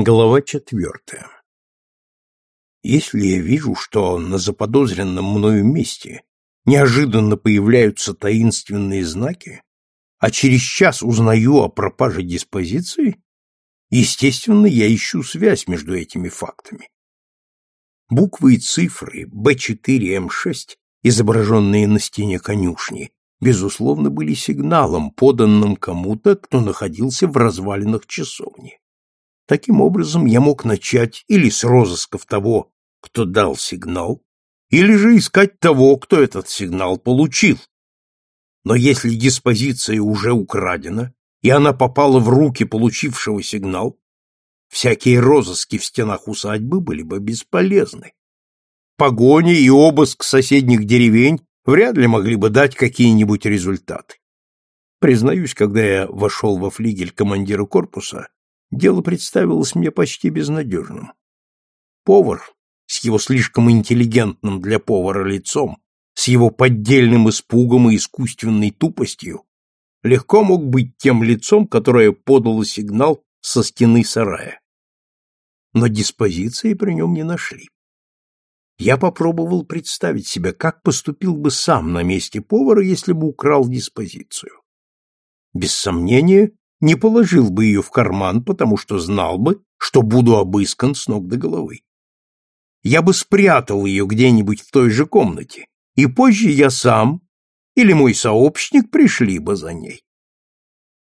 Глава четвертая. Если я вижу, что на заподозренном мною месте неожиданно появляются таинственные знаки, а через час узнаю о пропаже диспозиции, естественно, я ищу связь между этими фактами. Буквы и цифры B4M6, изображенные на стене конюшни, безусловно, были сигналом, поданным кому-то, кто находился в развалинах часовни. Таким образом, я мог начать или с розысков того, кто дал сигнал, или же искать того, кто этот сигнал получил. Но если диспозиция уже украдена, и она попала в руки получившего сигнал, всякие розыски в стенах усадьбы были бы бесполезны. Погони и обыск соседних деревень вряд ли могли бы дать какие-нибудь результаты. Признаюсь, когда я вошел во флигель командира корпуса, дело представилось мне почти безнадежным. Повар с его слишком интеллигентным для повара лицом, с его поддельным испугом и искусственной тупостью, легко мог быть тем лицом, которое подало сигнал со стены сарая. Но диспозиции при нем не нашли. Я попробовал представить себе, как поступил бы сам на месте повара, если бы украл диспозицию. Без сомнения, не положил бы ее в карман, потому что знал бы, что буду обыскан с ног до головы. Я бы спрятал ее где-нибудь в той же комнате, и позже я сам или мой сообщник пришли бы за ней.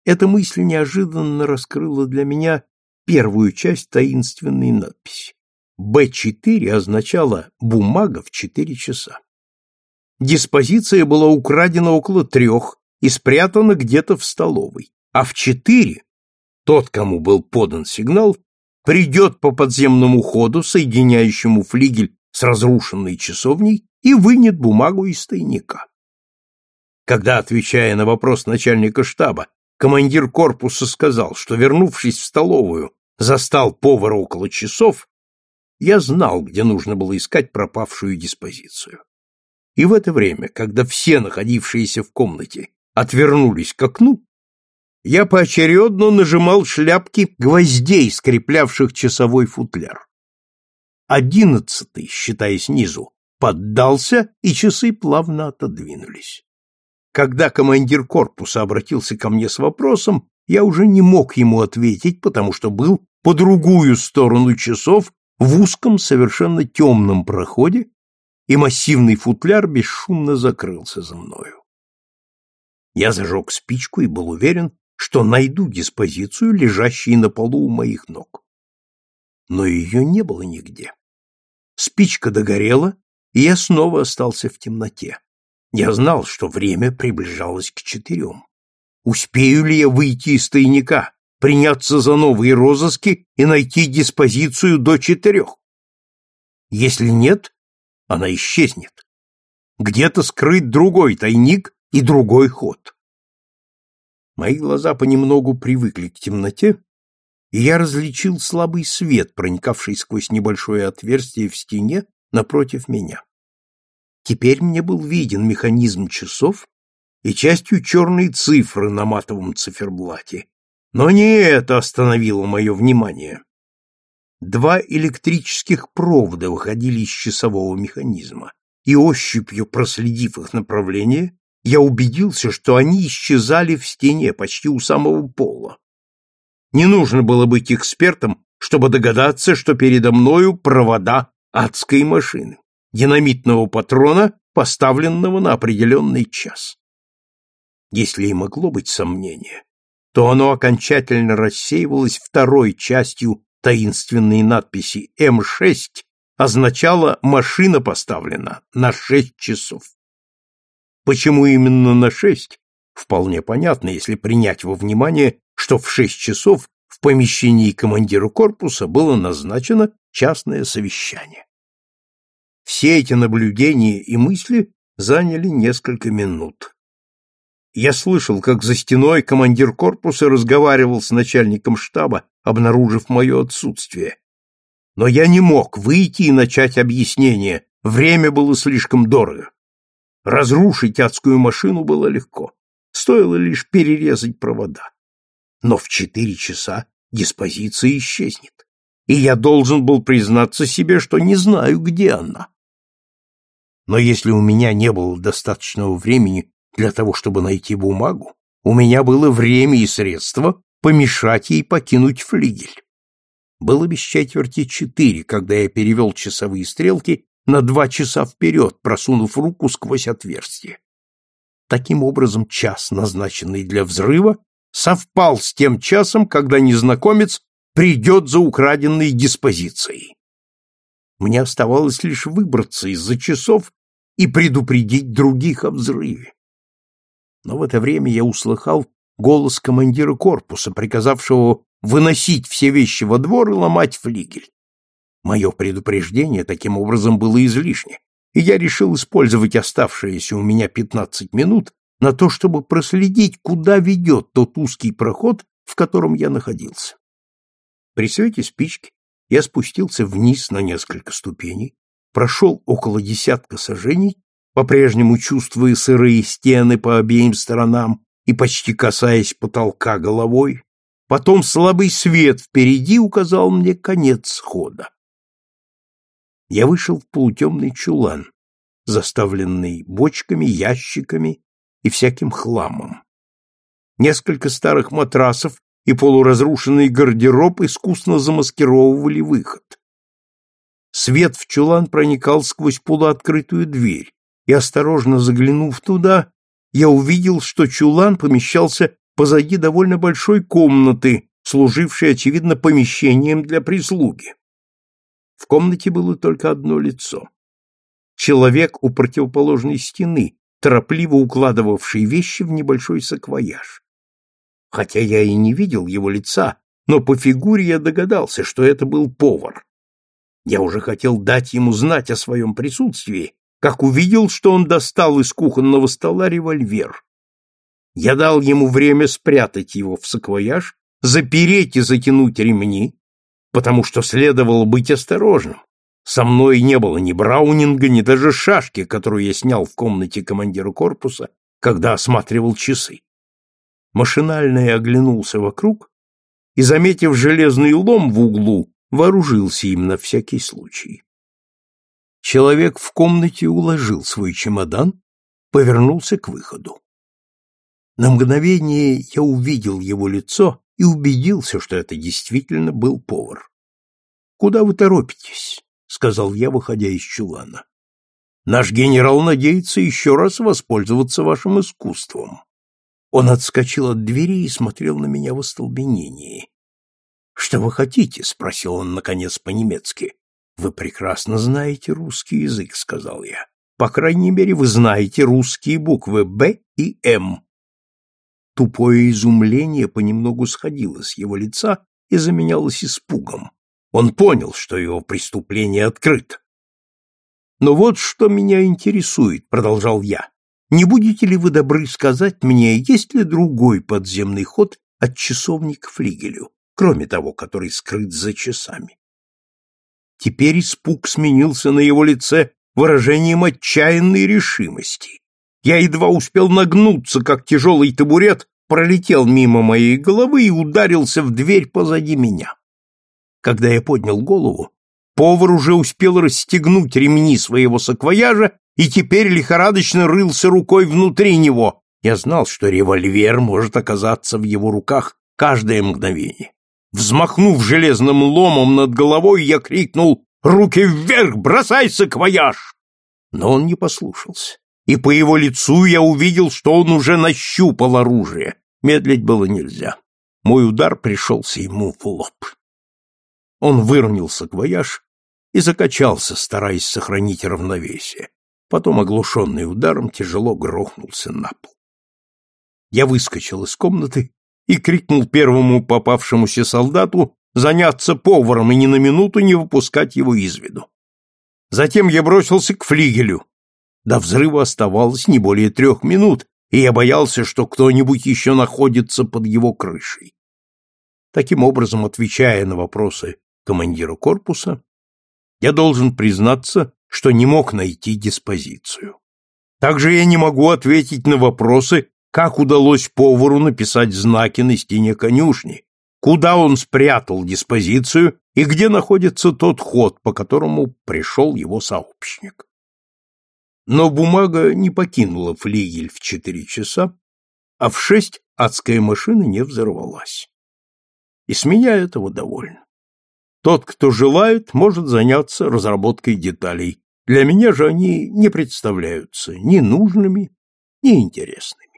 Эта мысль неожиданно раскрыла для меня первую часть таинственной надписи. Б4 означала «бумага в четыре часа». Диспозиция была украдена около трех и спрятана где-то в столовой а в четыре тот, кому был подан сигнал, придет по подземному ходу, соединяющему флигель с разрушенной часовней, и вынет бумагу из тайника. Когда, отвечая на вопрос начальника штаба, командир корпуса сказал, что, вернувшись в столовую, застал повара около часов, я знал, где нужно было искать пропавшую диспозицию. И в это время, когда все находившиеся в комнате отвернулись к окну, я поочередно нажимал шляпки гвоздей, скреплявших часовой футляр. Одиннадцатый, считая снизу, поддался, и часы плавно отодвинулись. Когда командир корпуса обратился ко мне с вопросом, я уже не мог ему ответить, потому что был по другую сторону часов в узком, совершенно темном проходе, и массивный футляр бесшумно закрылся за мною. Я зажег спичку и был уверен, что найду диспозицию, лежащую на полу у моих ног. Но ее не было нигде. Спичка догорела, и я снова остался в темноте. Я знал, что время приближалось к четырем. Успею ли я выйти из тайника, приняться за новые розыски и найти диспозицию до четырех? Если нет, она исчезнет. Где-то скрыт другой тайник и другой ход. Мои глаза понемногу привыкли к темноте, и я различил слабый свет, проникавший сквозь небольшое отверстие в стене напротив меня. Теперь мне был виден механизм часов и частью черные цифры на матовом циферблате. Но не это остановило мое внимание. Два электрических провода выходили из часового механизма, и ощупью проследив их направление, я убедился, что они исчезали в стене почти у самого пола. Не нужно было быть экспертом, чтобы догадаться, что передо мною провода адской машины, динамитного патрона, поставленного на определенный час. Если и могло быть сомнение, то оно окончательно рассеивалось второй частью таинственной надписи М6 означало «машина поставлена на шесть часов». Почему именно на шесть? Вполне понятно, если принять во внимание, что в шесть часов в помещении командира корпуса было назначено частное совещание. Все эти наблюдения и мысли заняли несколько минут. Я слышал, как за стеной командир корпуса разговаривал с начальником штаба, обнаружив мое отсутствие. Но я не мог выйти и начать объяснение, время было слишком дорого. Разрушить адскую машину было легко. Стоило лишь перерезать провода. Но в четыре часа диспозиция исчезнет. и я должен был признаться себе, что не знаю, где она. Но если у меня не было достаточного времени для того, чтобы найти бумагу, у меня было время и средства помешать ей покинуть флигель. Было без четверти четыре, когда я перевел часовые стрелки на два часа вперед, просунув руку сквозь отверстие. Таким образом, час, назначенный для взрыва, совпал с тем часом, когда незнакомец придет за украденной диспозицией. Мне оставалось лишь выбраться из-за часов и предупредить других о взрыве. Но в это время я услыхал голос командира корпуса, приказавшего выносить все вещи во двор и ломать флигель. Мое предупреждение таким образом было излишне, и я решил использовать оставшиеся у меня пятнадцать минут на то, чтобы проследить, куда ведет тот узкий проход, в котором я находился. При свете спички я спустился вниз на несколько ступеней, прошел около десятка сажений, по-прежнему чувствуя сырые стены по обеим сторонам и почти касаясь потолка головой, потом слабый свет впереди указал мне конец схода. Я вышел в полутемный чулан, заставленный бочками, ящиками и всяким хламом. Несколько старых матрасов и полуразрушенный гардероб искусно замаскировывали выход. Свет в чулан проникал сквозь полуоткрытую дверь, и, осторожно заглянув туда, я увидел, что чулан помещался позади довольно большой комнаты, служившей, очевидно, помещением для прислуги. В комнате было только одно лицо. Человек у противоположной стены, торопливо укладывавший вещи в небольшой саквояж. Хотя я и не видел его лица, но по фигуре я догадался, что это был повар. Я уже хотел дать ему знать о своем присутствии, как увидел, что он достал из кухонного стола револьвер. Я дал ему время спрятать его в саквояж, запереть и затянуть ремни, потому что следовало быть осторожным. Со мной не было ни браунинга, ни даже шашки, которую я снял в комнате командира корпуса, когда осматривал часы. Машинально я оглянулся вокруг и, заметив железный лом в углу, вооружился им на всякий случай. Человек в комнате уложил свой чемодан, повернулся к выходу. На мгновение я увидел его лицо и убедился, что это действительно был повар. «Куда вы торопитесь?» — сказал я, выходя из чулана. «Наш генерал надеется еще раз воспользоваться вашим искусством». Он отскочил от двери и смотрел на меня в остолбенении. «Что вы хотите?» — спросил он, наконец, по-немецки. «Вы прекрасно знаете русский язык», — сказал я. «По крайней мере, вы знаете русские буквы «Б» и «М». Тупое изумление понемногу сходило с его лица и заменялось испугом. Он понял, что его преступление открыто. «Но вот что меня интересует», — продолжал я. «Не будете ли вы добры сказать мне, есть ли другой подземный ход от часовни к флигелю, кроме того, который скрыт за часами?» Теперь испуг сменился на его лице выражением отчаянной решимости. Я едва успел нагнуться, как тяжелый табурет пролетел мимо моей головы и ударился в дверь позади меня. Когда я поднял голову, повар уже успел расстегнуть ремни своего саквояжа и теперь лихорадочно рылся рукой внутри него. Я знал, что револьвер может оказаться в его руках каждое мгновение. Взмахнув железным ломом над головой, я крикнул «Руки вверх! Бросай саквояж!» Но он не послушался, и по его лицу я увидел, что он уже нащупал оружие. Медлить было нельзя. Мой удар пришелся ему в лоб. Он выронил саквояж и закачался, стараясь сохранить равновесие. Потом, оглушенный ударом, тяжело грохнулся на пол. Я выскочил из комнаты и крикнул первому попавшемуся солдату заняться поваром и ни на минуту не выпускать его из виду. Затем я бросился к флигелю. До взрыва оставалось не более трех минут, и я боялся, что кто-нибудь еще находится под его крышей. Таким образом, отвечая на вопросы командира корпуса, я должен признаться, что не мог найти диспозицию. Также я не могу ответить на вопросы, как удалось повару написать знаки на стене конюшни, куда он спрятал диспозицию и где находится тот ход, по которому пришел его сообщник. Но бумага не покинула флигель в четыре часа, а в шесть адская машина не взорвалась. И с меня этого довольно. Тот, кто желает, может заняться разработкой деталей. Для меня же они не представляются ни нужными, ни интересными.